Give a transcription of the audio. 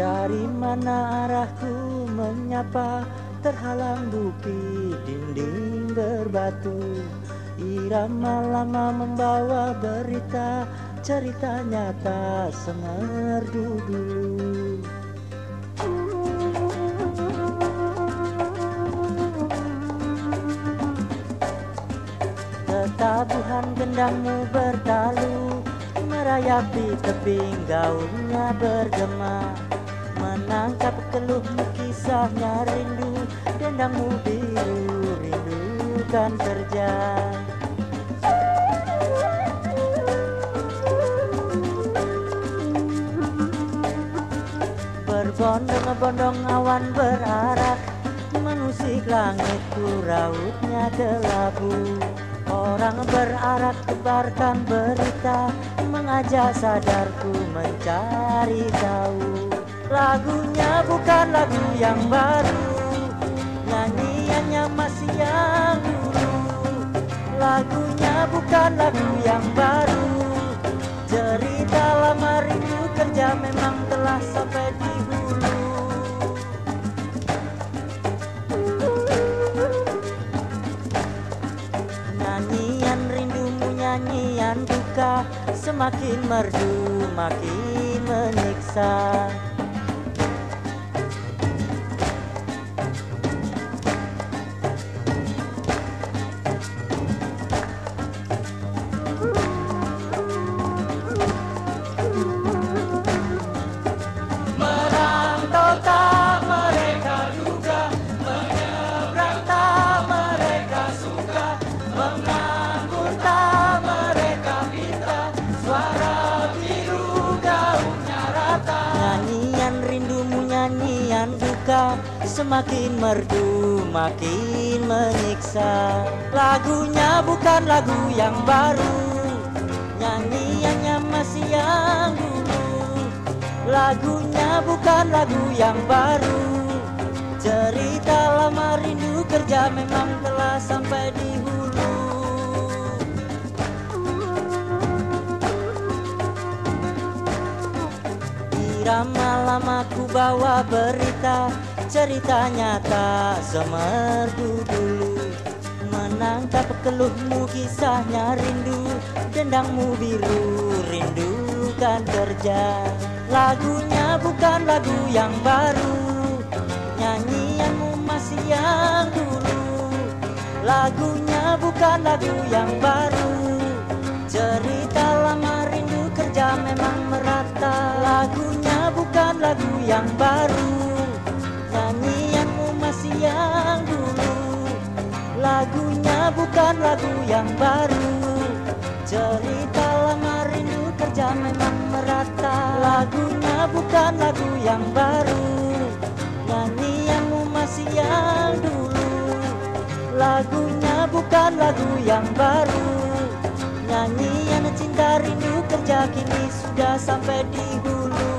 Dari mana arahku menyapa? Terhalang bukit dinding berbatu. Irama lama membawa berita Cerita nyata semerdu dulu Tetabuhan gendangmu bertalu Merayapi tebing gaungnya bergema Menangkap keluhmu kisahnya rindu? Dendangmu biru rindukan kerja. Berbondong-bondong awan berarak Mengusik langitku rautnya kelabu. Orang berarak tebarkan berita Mengajak sadarku mencari tahu Lagunya bukan lagu yang baru. Nyanyiannya masih yang dulu. Lagunya bukan lagu yang baru. Cerita lama rindu kerja memang telah sampai di hulu. Rindumu nyanyian duka. Semakin merdu makin menyiksa Semakin merdu makin menyiksa. Lagunya bukan lagu yang baru Nyanyiannya masih yang dulu. Lagunya bukan lagu yang baru. Cerita lama rindu kerja memang telah sampai di hulu. Irama lama ku bawa berita Cerita nyata semerdu dulu Menangkap keluhmu kisahnya rindu Dendangmu biru rindukan kerja. Lagunya bukan lagu yang baru Nyanyianmu masih yang dulu. Lagunya bukan lagu yang baru Cerita lama rindu kerja memang merata. Lagunya bukan lagu yang baru Lagunya bukan lagu yang baru. Cerita lama rindu kerja memang merata. Lagunya bukan lagu yang baru. Nyanyianmu masih yang dulu. Lagunya bukan lagu yang baru. Nyanyian cinta rindu kerja kini sudah sampai di hulu